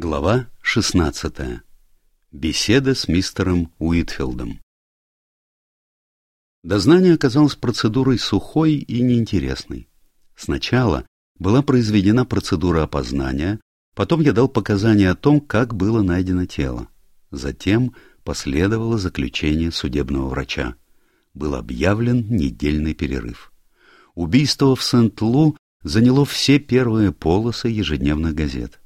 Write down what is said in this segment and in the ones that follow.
Глава 16. Беседа с мистером Уитфилдом. Дознание оказалось процедурой сухой и неинтересной. Сначала была произведена процедура опознания, потом я дал показания о том, как было найдено тело. Затем последовало заключение судебного врача. Был объявлен недельный перерыв. Убийство в Сент-Лу заняло все первые полосы ежедневных газет.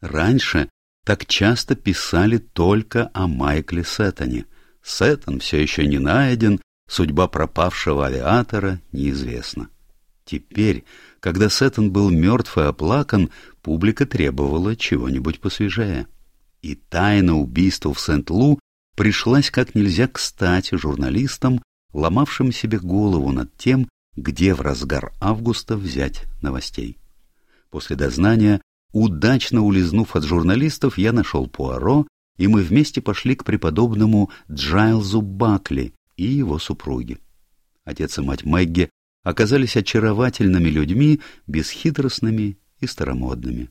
Раньше так часто писали только о Майкле Сеттоне. Сеттон все еще не найден, судьба пропавшего авиатора неизвестна. Теперь, когда Сеттон был мертв и оплакан, публика требовала чего-нибудь посвежее. И тайна убийства в Сент-Лу пришлась как нельзя кстати журналистам, ломавшим себе голову над тем, где в разгар августа взять новостей. После дознания Удачно улизнув от журналистов, я нашел Пуаро, и мы вместе пошли к преподобному Джайлзу Бакли и его супруге. Отец и мать Мэгги оказались очаровательными людьми, бесхитростными и старомодными.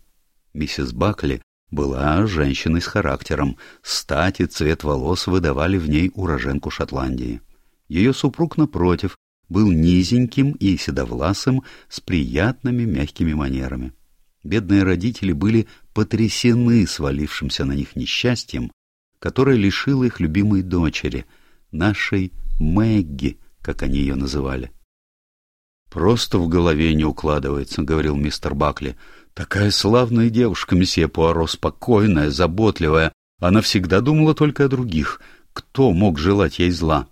Миссис Бакли была женщиной с характером, стать и цвет волос выдавали в ней уроженку Шотландии. Ее супруг, напротив, был низеньким и седовласым, с приятными мягкими манерами. Бедные родители были потрясены свалившимся на них несчастьем, которое лишило их любимой дочери, нашей Мэгги, как они ее называли. «Просто в голове не укладывается», — говорил мистер Бакли. «Такая славная девушка, месье Пуаро, спокойная, заботливая. Она всегда думала только о других. Кто мог желать ей зла?»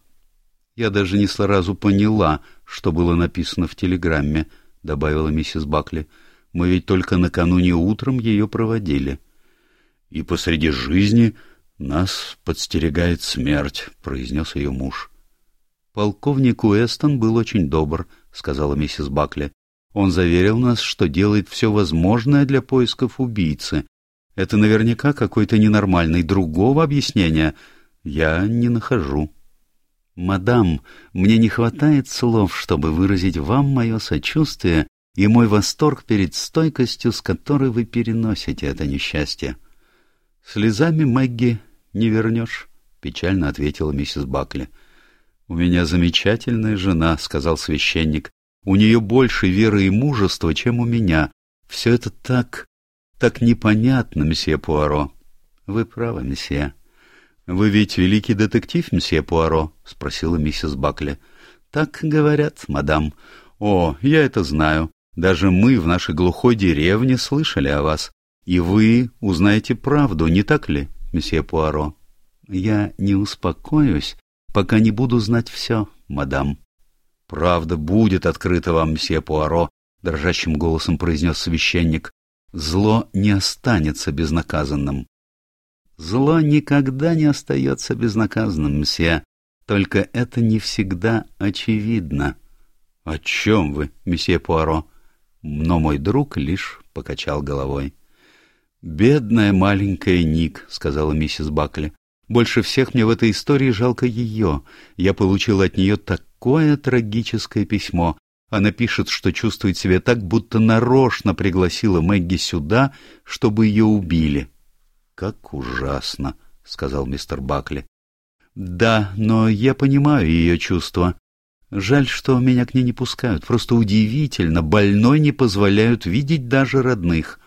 «Я даже не сразу поняла, что было написано в телеграмме», — добавила миссис Бакли. Мы ведь только накануне утром ее проводили. И посреди жизни нас подстерегает смерть, — произнес ее муж. Полковник Уэстон был очень добр, — сказала миссис Бакли. Он заверил нас, что делает все возможное для поисков убийцы. Это наверняка какой-то ненормальный. Другого объяснения я не нахожу. «Мадам, мне не хватает слов, чтобы выразить вам мое сочувствие и мой восторг перед стойкостью, с которой вы переносите это несчастье. — Слезами, Мэгги, не вернешь, — печально ответила миссис Бакли. — У меня замечательная жена, — сказал священник. — У нее больше веры и мужества, чем у меня. Все это так... так непонятно, месье Пуаро. — Вы правы, месье. — Вы ведь великий детектив, месье Пуаро? — спросила миссис Бакли. — Так говорят, мадам. — О, я это знаю. Даже мы в нашей глухой деревне слышали о вас. И вы узнаете правду, не так ли, месье Пуаро? Я не успокоюсь, пока не буду знать все, мадам. Правда будет открыта вам, месье Пуаро, дрожащим голосом произнес священник. Зло не останется безнаказанным. Зло никогда не остается безнаказанным, месье. Только это не всегда очевидно. — О чем вы, месье Пуаро? Но мой друг лишь покачал головой. «Бедная маленькая Ник», — сказала миссис Бакли. «Больше всех мне в этой истории жалко ее. Я получил от нее такое трагическое письмо. Она пишет, что чувствует себя так, будто нарочно пригласила Мэгги сюда, чтобы ее убили». «Как ужасно», — сказал мистер Бакли. «Да, но я понимаю ее чувства. Жаль, что меня к ней не пускают. Просто удивительно, больной не позволяют видеть даже родных.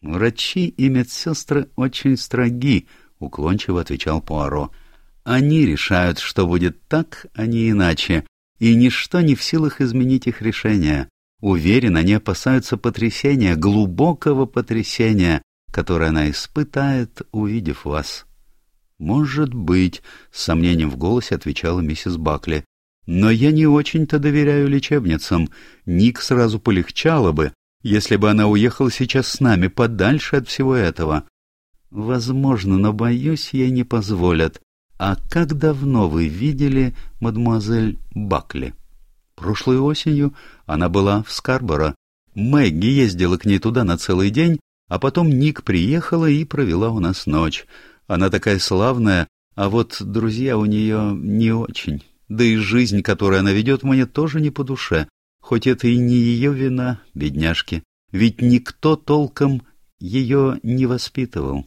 Врачи и медсестры очень строги, — уклончиво отвечал Пуаро. Они решают, что будет так, а не иначе, и ничто не в силах изменить их решение. Уверен, они опасаются потрясения, глубокого потрясения, которое она испытает, увидев вас. «Может быть», — с сомнением в голосе отвечала миссис Бакли. Но я не очень-то доверяю лечебницам. Ник сразу полегчало бы, если бы она уехала сейчас с нами подальше от всего этого. Возможно, но, боюсь, ей не позволят. А как давно вы видели мадемуазель Бакли? Прошлой осенью она была в Скарборо. Мэгги ездила к ней туда на целый день, а потом Ник приехала и провела у нас ночь. Она такая славная, а вот друзья у нее не очень. Да и жизнь, которую она ведет, мне тоже не по душе. Хоть это и не ее вина, бедняжки. Ведь никто толком ее не воспитывал.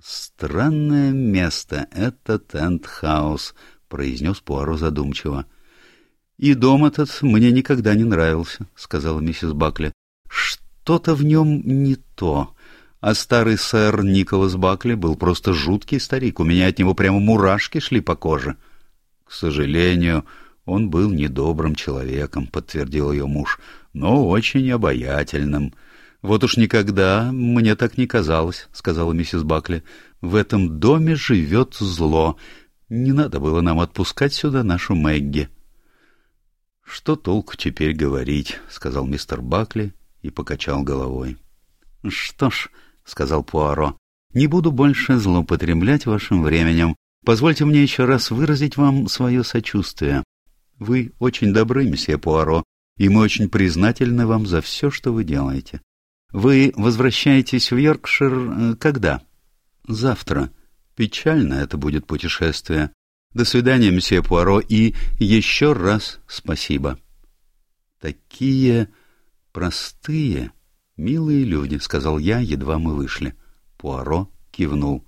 «Странное место — этот Энд-хаус», — произнес Пуаро задумчиво. «И дом этот мне никогда не нравился», — сказала миссис Бакли. «Что-то в нем не то. А старый сэр Николас Бакли был просто жуткий старик. У меня от него прямо мурашки шли по коже». «К сожалению, он был недобрым человеком», — подтвердил ее муж, — «но очень обаятельным». «Вот уж никогда мне так не казалось», — сказала миссис Бакли. «В этом доме живет зло. Не надо было нам отпускать сюда нашу Мэгги». «Что толку теперь говорить?» — сказал мистер Бакли и покачал головой. «Что ж», — сказал Пуаро, — «не буду больше злоупотреблять вашим временем. Позвольте мне еще раз выразить вам свое сочувствие. Вы очень добры, месье Пуаро, и мы очень признательны вам за все, что вы делаете. Вы возвращаетесь в Йоркшир э, когда? Завтра. Печально это будет путешествие. До свидания, месье Пуаро, и еще раз спасибо. Такие простые, милые люди, сказал я, едва мы вышли. Пуаро кивнул.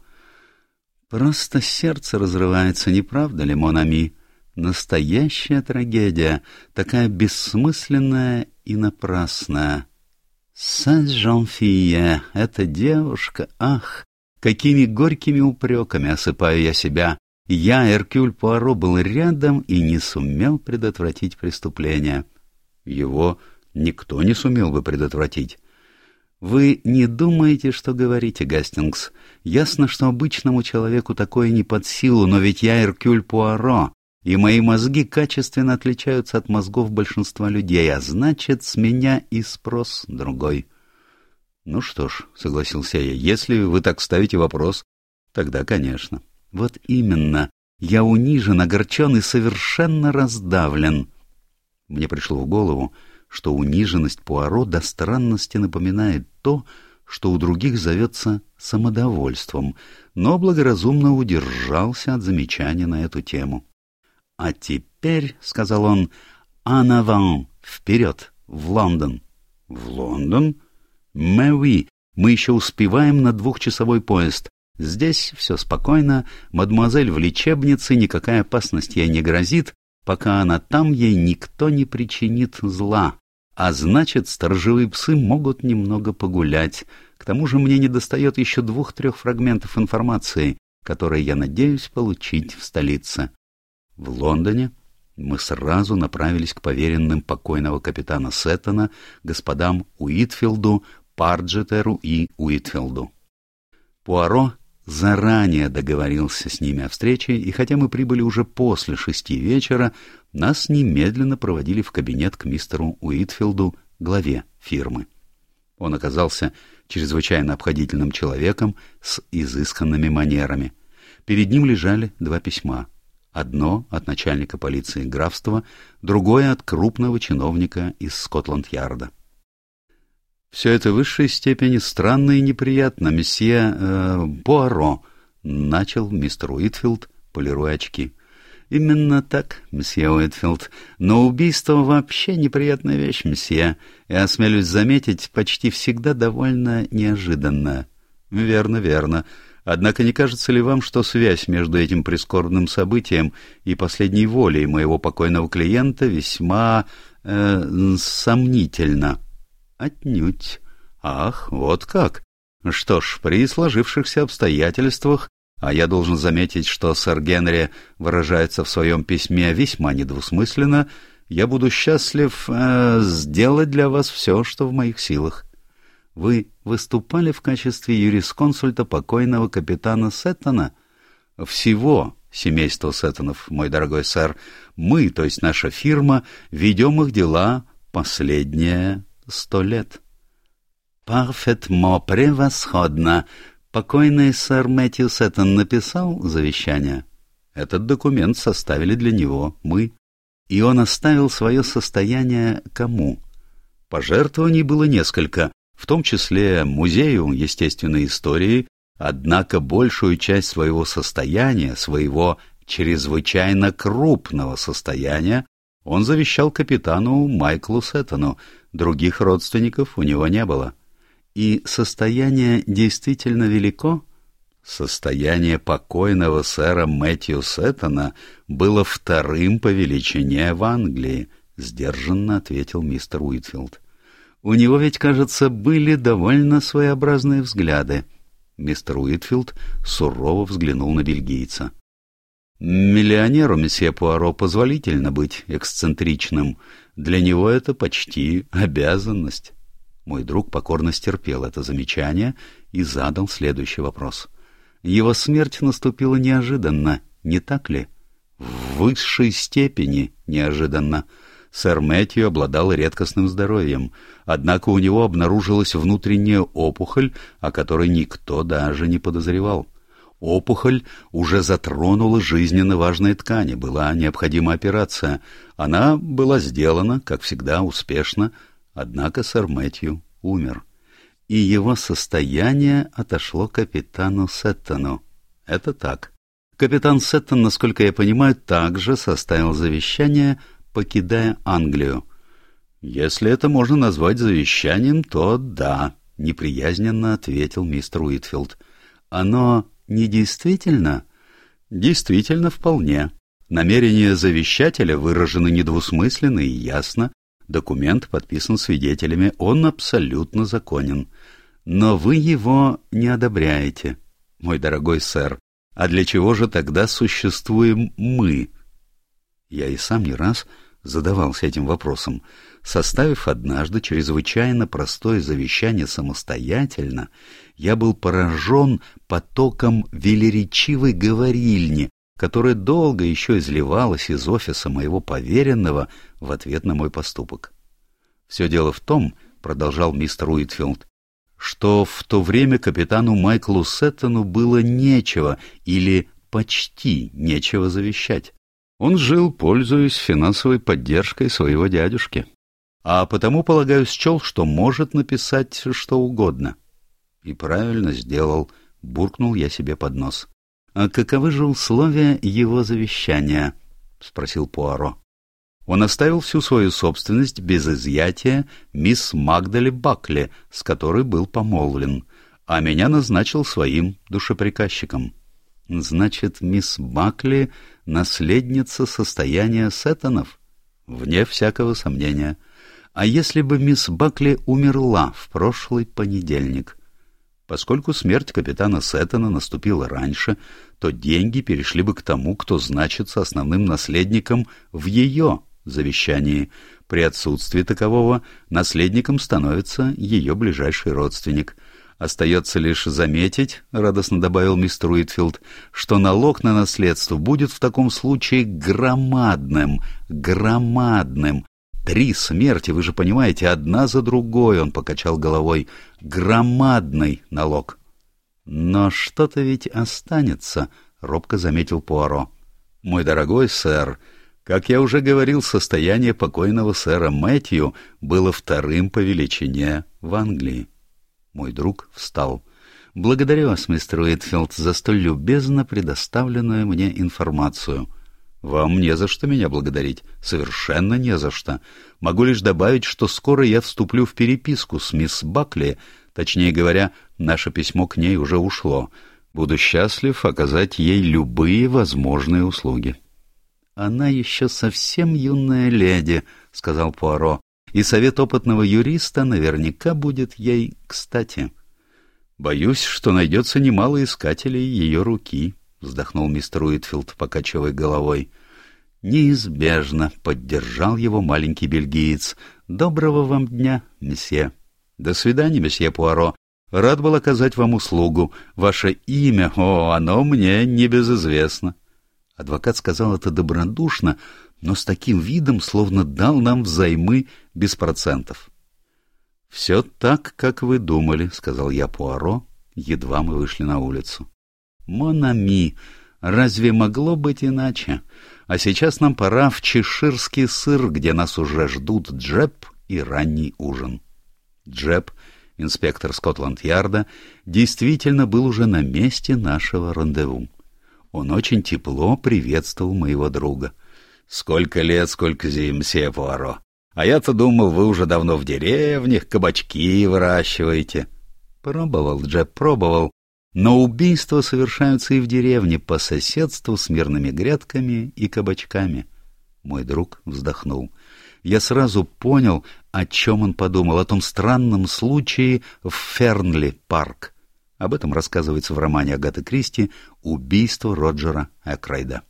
Просто сердце разрывается, не правда ли, Монами? Настоящая трагедия, такая бессмысленная и напрасная. Сен-Жан-Фие, эта девушка, ах, какими горькими упреками осыпаю я себя. Я, Эркюль Пуаро, был рядом и не сумел предотвратить преступление. Его никто не сумел бы предотвратить. Вы не думаете, что говорите, Гастингс. Ясно, что обычному человеку такое не под силу, но ведь я Эркюль Пуаро и мои мозги качественно отличаются от мозгов большинства людей, а значит, с меня и спрос другой. — Ну что ж, — согласился я, — если вы так ставите вопрос, тогда, конечно. Вот именно, я унижен, огорчен и совершенно раздавлен. Мне пришло в голову, что униженность Пуаро до странности напоминает то, что у других зовется самодовольством, но благоразумно удержался от замечания на эту тему. — «А теперь, — сказал он, — анаван, вперед, в Лондон». «В Лондон?» «Мэуи, мы еще успеваем на двухчасовой поезд. Здесь все спокойно, мадемуазель в лечебнице, никакая опасность ей не грозит, пока она там, ей никто не причинит зла. А значит, сторожевые псы могут немного погулять. К тому же мне недостает еще двух-трех фрагментов информации, которые я надеюсь получить в столице. В Лондоне мы сразу направились к поверенным покойного капитана Сеттона, господам Уитфилду, Парджетеру и Уитфилду. Пуаро заранее договорился с ними о встрече, и хотя мы прибыли уже после шести вечера, нас немедленно проводили в кабинет к мистеру Уитфилду, главе фирмы. Он оказался чрезвычайно обходительным человеком с изысканными манерами. Перед ним лежали два письма — Одно от начальника полиции графства, другое от крупного чиновника из Скотланд-Ярда. «Все это в высшей степени странно и неприятно, месье э, Буаро», — начал мистер Уитфилд, полируя очки. «Именно так, месье Уитфилд. Но убийство вообще неприятная вещь, месье, и, осмелюсь заметить, почти всегда довольно неожиданно». «Верно, верно. Однако не кажется ли вам, что связь между этим прискорбным событием и последней волей моего покойного клиента весьма э, сомнительна? Отнюдь. Ах, вот как. Что ж, при сложившихся обстоятельствах, а я должен заметить, что сэр Генри выражается в своем письме весьма недвусмысленно, я буду счастлив э, сделать для вас все, что в моих силах. Вы выступали в качестве юрисконсульта покойного капитана Сеттона? Всего семейства Сеттонов, мой дорогой сэр. Мы, то есть наша фирма, ведем их дела последние сто лет. Парфетмо, превосходно. Покойный сэр Мэтью Сеттон написал завещание? Этот документ составили для него мы. И он оставил свое состояние кому? Пожертвований было несколько, в том числе Музею естественной истории, однако большую часть своего состояния, своего чрезвычайно крупного состояния, он завещал капитану Майклу Сеттону, других родственников у него не было. И состояние действительно велико? Состояние покойного сэра Мэтью Сеттона было вторым по величине в Англии, сдержанно ответил мистер Уитфилд. У него ведь, кажется, были довольно своеобразные взгляды. Мистер Уитфилд сурово взглянул на бельгийца. Миллионеру месье Пуаро позволительно быть эксцентричным. Для него это почти обязанность. Мой друг покорно стерпел это замечание и задал следующий вопрос. Его смерть наступила неожиданно, не так ли? В высшей степени неожиданно. Сэр Мэтью обладал редкостным здоровьем, однако у него обнаружилась внутренняя опухоль, о которой никто даже не подозревал. Опухоль уже затронула жизненно важные ткани, была необходима операция. Она была сделана, как всегда, успешно, Однако сэр Мэтью умер, и его состояние отошло капитану Сеттону. Это так. Капитан Сеттон, насколько я понимаю, также составил завещание, покидая Англию. Если это можно назвать завещанием, то да, неприязненно ответил мистер Уитфилд. Оно не действительно? Действительно, вполне. Намерения завещателя выражены недвусмысленно и ясно, Документ подписан свидетелями, он абсолютно законен. Но вы его не одобряете, мой дорогой сэр. А для чего же тогда существуем мы? Я и сам не раз задавался этим вопросом. Составив однажды чрезвычайно простое завещание самостоятельно, я был поражен потоком велеречивой говорильни, которая долго еще изливалась из офиса моего поверенного в ответ на мой поступок. «Все дело в том, — продолжал мистер Уитфилд, — что в то время капитану Майклу Сеттону было нечего или почти нечего завещать. Он жил, пользуясь финансовой поддержкой своего дядюшки. А потому, полагаю, счел, что может написать что угодно. И правильно сделал, буркнул я себе под нос. «А каковы же условия его завещания?» — спросил Пуаро. Он оставил всю свою собственность без изъятия мисс Магдали Бакли, с которой был помолвлен, а меня назначил своим душеприказчиком. Значит, мисс Бакли — наследница состояния Сеттонов? Вне всякого сомнения. А если бы мисс Бакли умерла в прошлый понедельник — Поскольку смерть капитана Сеттона наступила раньше, то деньги перешли бы к тому, кто значится основным наследником в ее завещании. При отсутствии такового наследником становится ее ближайший родственник. Остается лишь заметить, — радостно добавил мистер Уитфилд, — что налог на наследство будет в таком случае громадным, громадным, Три смерти, вы же понимаете, одна за другой, он покачал головой. Громадный налог. Но что-то ведь останется, робко заметил Пуаро. Мой дорогой сэр, как я уже говорил, состояние покойного сэра Мэтью было вторым по величине в Англии. Мой друг встал. Благодарю вас, мистер Уитфилд, за столь любезно предоставленную мне информацию. — вам не за что меня благодарить, совершенно не за что. Могу лишь добавить, что скоро я вступлю в переписку с мисс Бакли, точнее говоря, наше письмо к ней уже ушло. Буду счастлив оказать ей любые возможные услуги. — Она еще совсем юная леди, — сказал Пуаро, — и совет опытного юриста наверняка будет ей кстати. — Боюсь, что найдется немало искателей ее руки, вздохнул мистер Уитфилд, покачивая головой. Неизбежно поддержал его маленький бельгиец. Доброго вам дня, месье. До свидания, месье Пуаро. Рад был оказать вам услугу. Ваше имя, о, оно мне небезызвестно. Адвокат сказал это добродушно, но с таким видом, словно дал нам взаймы без процентов. — Все так, как вы думали, — сказал я Пуаро, едва мы вышли на улицу. Монами, разве могло быть иначе? А сейчас нам пора в чеширский сыр, где нас уже ждут Джеб и ранний ужин. Джеб, инспектор Скотланд-Ярда, действительно был уже на месте нашего рандеву. Он очень тепло приветствовал моего друга. — Сколько лет, сколько зим, Пуаро. А я-то думал, вы уже давно в деревнях, кабачки выращиваете. Пробовал, Джеб, пробовал. Но убийства совершаются и в деревне по соседству с мирными грядками и кабачками. Мой друг вздохнул. Я сразу понял, о чем он подумал, о том странном случае в Фернли-парк. Об этом рассказывается в романе Агаты Кристи «Убийство Роджера Экрайда».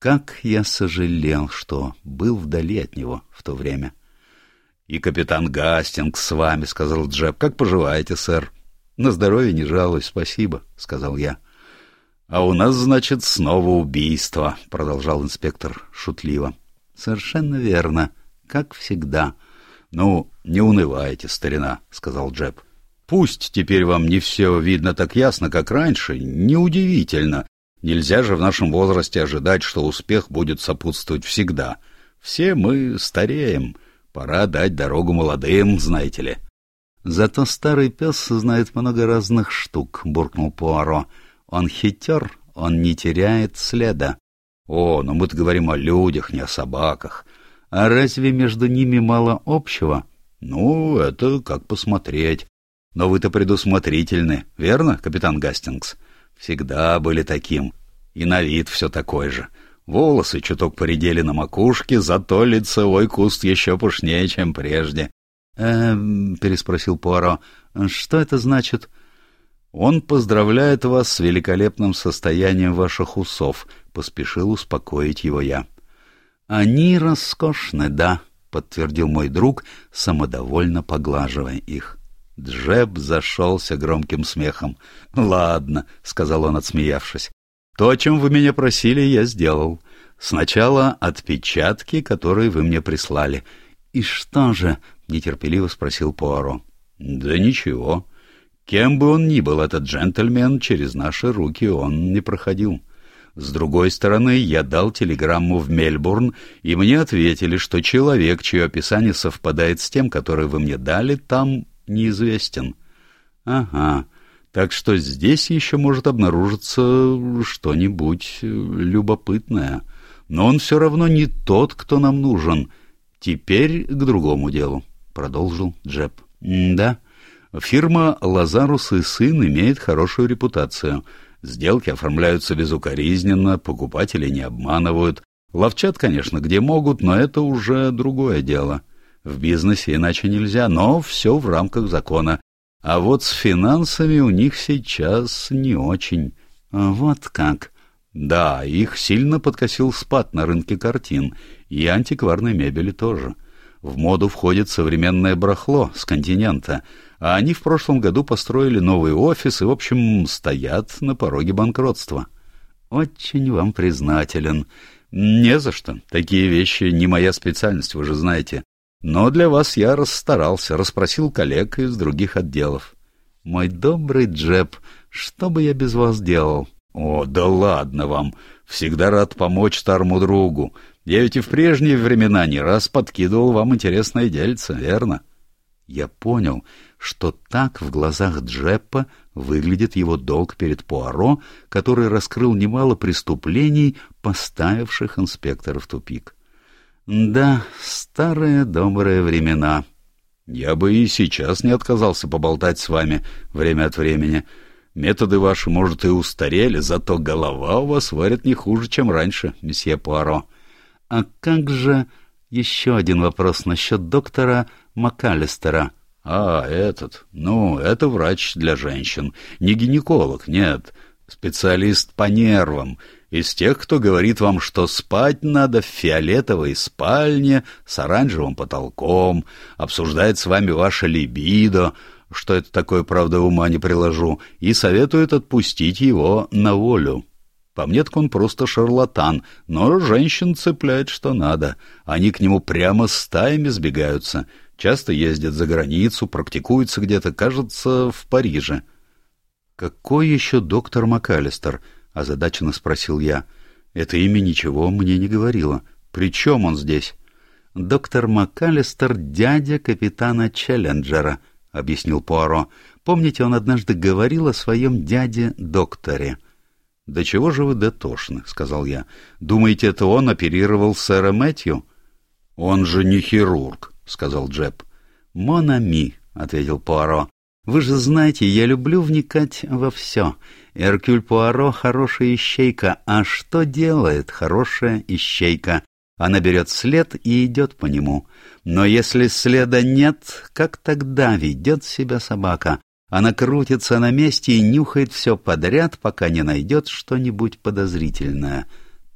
Как я сожалел, что был вдали от него в то время. — И капитан Гастингс с вами, — сказал Джеб. — Как поживаете, сэр? — На здоровье не жалуюсь, спасибо, — сказал я. — А у нас, значит, снова убийство, — продолжал инспектор шутливо. — Совершенно верно, как всегда. — Ну, не унывайте, старина, — сказал Джеб. — Пусть теперь вам не все видно так ясно, как раньше, неудивительно. Нельзя же в нашем возрасте ожидать, что успех будет сопутствовать всегда. Все мы стареем. Пора дать дорогу молодым, знаете ли. Зато старый пес знает много разных штук, — буркнул Пуаро. Он хитер, он не теряет следа. О, но мы-то говорим о людях, не о собаках. А разве между ними мало общего? Ну, это как посмотреть. Но вы-то предусмотрительны, верно, капитан Гастингс? — Всегда были таким. И на вид все такой же. Волосы чуток поредели на макушке, зато лицевой куст еще пушнее, чем прежде. «Э, — переспросил Пуаро, — что это значит? — Он поздравляет вас с великолепным состоянием ваших усов, — поспешил успокоить его я. — Они роскошны, да, — подтвердил мой друг, самодовольно поглаживая их. Джеб зашелся громким смехом. «Ладно», — сказал он, отсмеявшись. «То, о чем вы меня просили, я сделал. Сначала отпечатки, которые вы мне прислали». «И что же?» — нетерпеливо спросил Пуаро. «Да ничего. Кем бы он ни был, этот джентльмен, через наши руки он не проходил». С другой стороны, я дал телеграмму в Мельбурн, и мне ответили, что человек, чье описание совпадает с тем, которое вы мне дали, там неизвестен. Ага, так что здесь еще может обнаружиться что-нибудь любопытное. Но он все равно не тот, кто нам нужен. Теперь к другому делу, — продолжил Джеб. — Да, фирма «Лазарус и сын» имеет хорошую репутацию. Сделки оформляются безукоризненно, покупатели не обманывают. Ловчат, конечно, где могут, но это уже другое дело. — в бизнесе иначе нельзя, но все в рамках закона. А вот с финансами у них сейчас не очень. Вот как. Да, их сильно подкосил спад на рынке картин, и антикварной мебели тоже. В моду входит современное барахло с континента, а они в прошлом году построили новый офис и, в общем, стоят на пороге банкротства. Очень вам признателен. Не за что. Такие вещи не моя специальность, вы же знаете. Но для вас я расстарался, расспросил коллег из других отделов. Мой добрый Джеб, что бы я без вас делал? О, да ладно вам. Всегда рад помочь старому другу. Я ведь и в прежние времена не раз подкидывал вам интересное дельце, верно? Я понял, что так в глазах Джеппа выглядит его долг перед Пуаро, который раскрыл немало преступлений, поставивших инспектора в тупик. Да, старые добрые времена. Я бы и сейчас не отказался поболтать с вами время от времени. Методы ваши, может, и устарели, зато голова у вас варит не хуже, чем раньше, месье Пуаро. А как же... Еще один вопрос насчет доктора МакАлистера. А, этот. Ну, это врач для женщин. Не гинеколог, нет. Специалист по нервам из тех, кто говорит вам, что спать надо в фиолетовой спальне с оранжевым потолком, обсуждает с вами ваше либидо, что это такое, правда, ума не приложу, и советует отпустить его на волю. По мне так он просто шарлатан, но женщин цепляет что надо. Они к нему прямо стаями сбегаются, часто ездят за границу, практикуются где-то, кажется, в Париже. «Какой еще доктор МакАлистер?» — озадаченно спросил я. «Это имя ничего мне не говорило. При чем он здесь?» «Доктор МакАлистер — дядя капитана Челленджера», — объяснил Пуаро. «Помните, он однажды говорил о своем дяде-докторе?» «Да чего же вы дотошны?» — сказал я. «Думаете, это он оперировал сэра Мэтью?» «Он же не хирург», — сказал Джеб. «Монами», — ответил Пуаро. Вы же знаете, я люблю вникать во все. Эркюль Пуаро — хорошая ищейка. А что делает хорошая ищейка? Она берет след и идет по нему. Но если следа нет, как тогда ведет себя собака? Она крутится на месте и нюхает все подряд, пока не найдет что-нибудь подозрительное.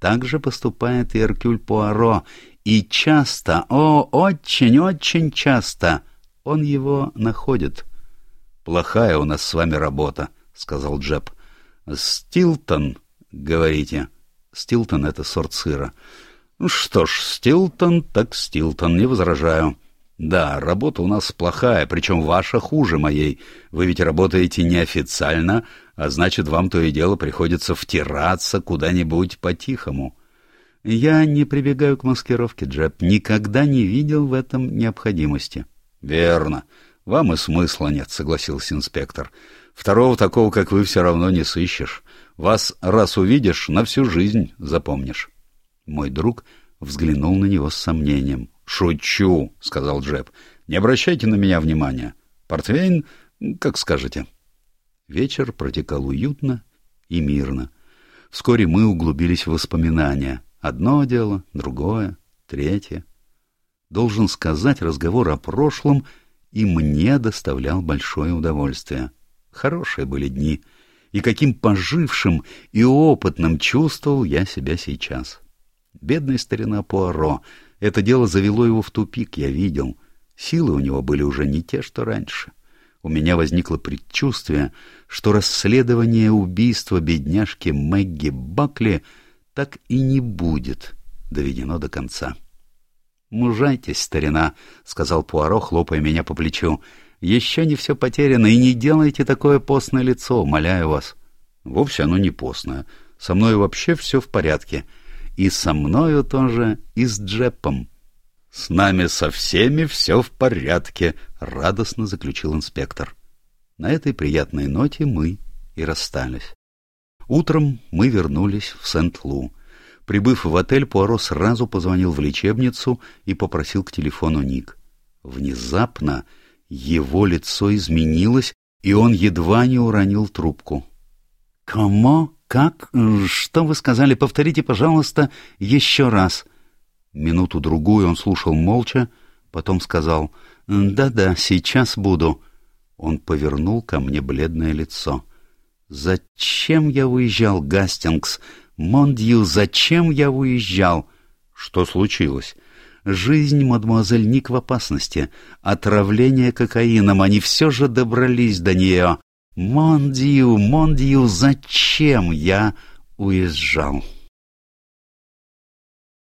Так же поступает и Эркюль Пуаро. И часто, о, очень-очень часто он его находит. «Плохая у нас с вами работа», — сказал Джеб. «Стилтон, говорите?» «Стилтон — это сорт сыра». «Что ж, Стилтон так Стилтон, не возражаю». «Да, работа у нас плохая, причем ваша хуже моей. Вы ведь работаете неофициально, а значит, вам то и дело приходится втираться куда-нибудь по-тихому». «Я не прибегаю к маскировке, Джеб. Никогда не видел в этом необходимости». «Верно. Вам и смысла нет», — согласился инспектор. «Второго такого, как вы, все равно не сыщешь. Вас раз увидишь, на всю жизнь запомнишь». Мой друг взглянул на него с сомнением. «Шучу», — сказал Джеб. «Не обращайте на меня внимания. Портвейн, как скажете». Вечер протекал уютно и мирно. Вскоре мы углубились в воспоминания. Одно дело, другое, третье. Должен сказать, разговор о прошлом и мне доставлял большое удовольствие. Хорошие были дни, и каким пожившим и опытным чувствовал я себя сейчас. Бедный старина Пуаро, это дело завело его в тупик, я видел. Силы у него были уже не те, что раньше. У меня возникло предчувствие, что расследование убийства бедняжки Мэгги Бакли так и не будет доведено до конца. «Мужайтесь, старина», — сказал Пуаро, хлопая меня по плечу. «Еще не все потеряно, и не делайте такое постное лицо, умоляю вас». «Вовсе оно не постное. Со мной вообще все в порядке. И со мною тоже, и с Джеппом». «С нами со всеми все в порядке», — радостно заключил инспектор. На этой приятной ноте мы и расстались. Утром мы вернулись в Сент-Лу. Прибыв в отель, Пуаро сразу позвонил в лечебницу и попросил к телефону Ник. Внезапно его лицо изменилось, и он едва не уронил трубку. «Кому? Как? Что вы сказали? Повторите, пожалуйста, еще раз». Минуту-другую он слушал молча, потом сказал «Да-да, сейчас буду». Он повернул ко мне бледное лицо. «Зачем я уезжал, Гастингс? Мондью, зачем я уезжал?» «Что случилось?» «Жизнь, мадемуазель Ник в опасности. Отравление кокаином. Они все же добрались до нее. Мондью, Мондью, зачем я уезжал?»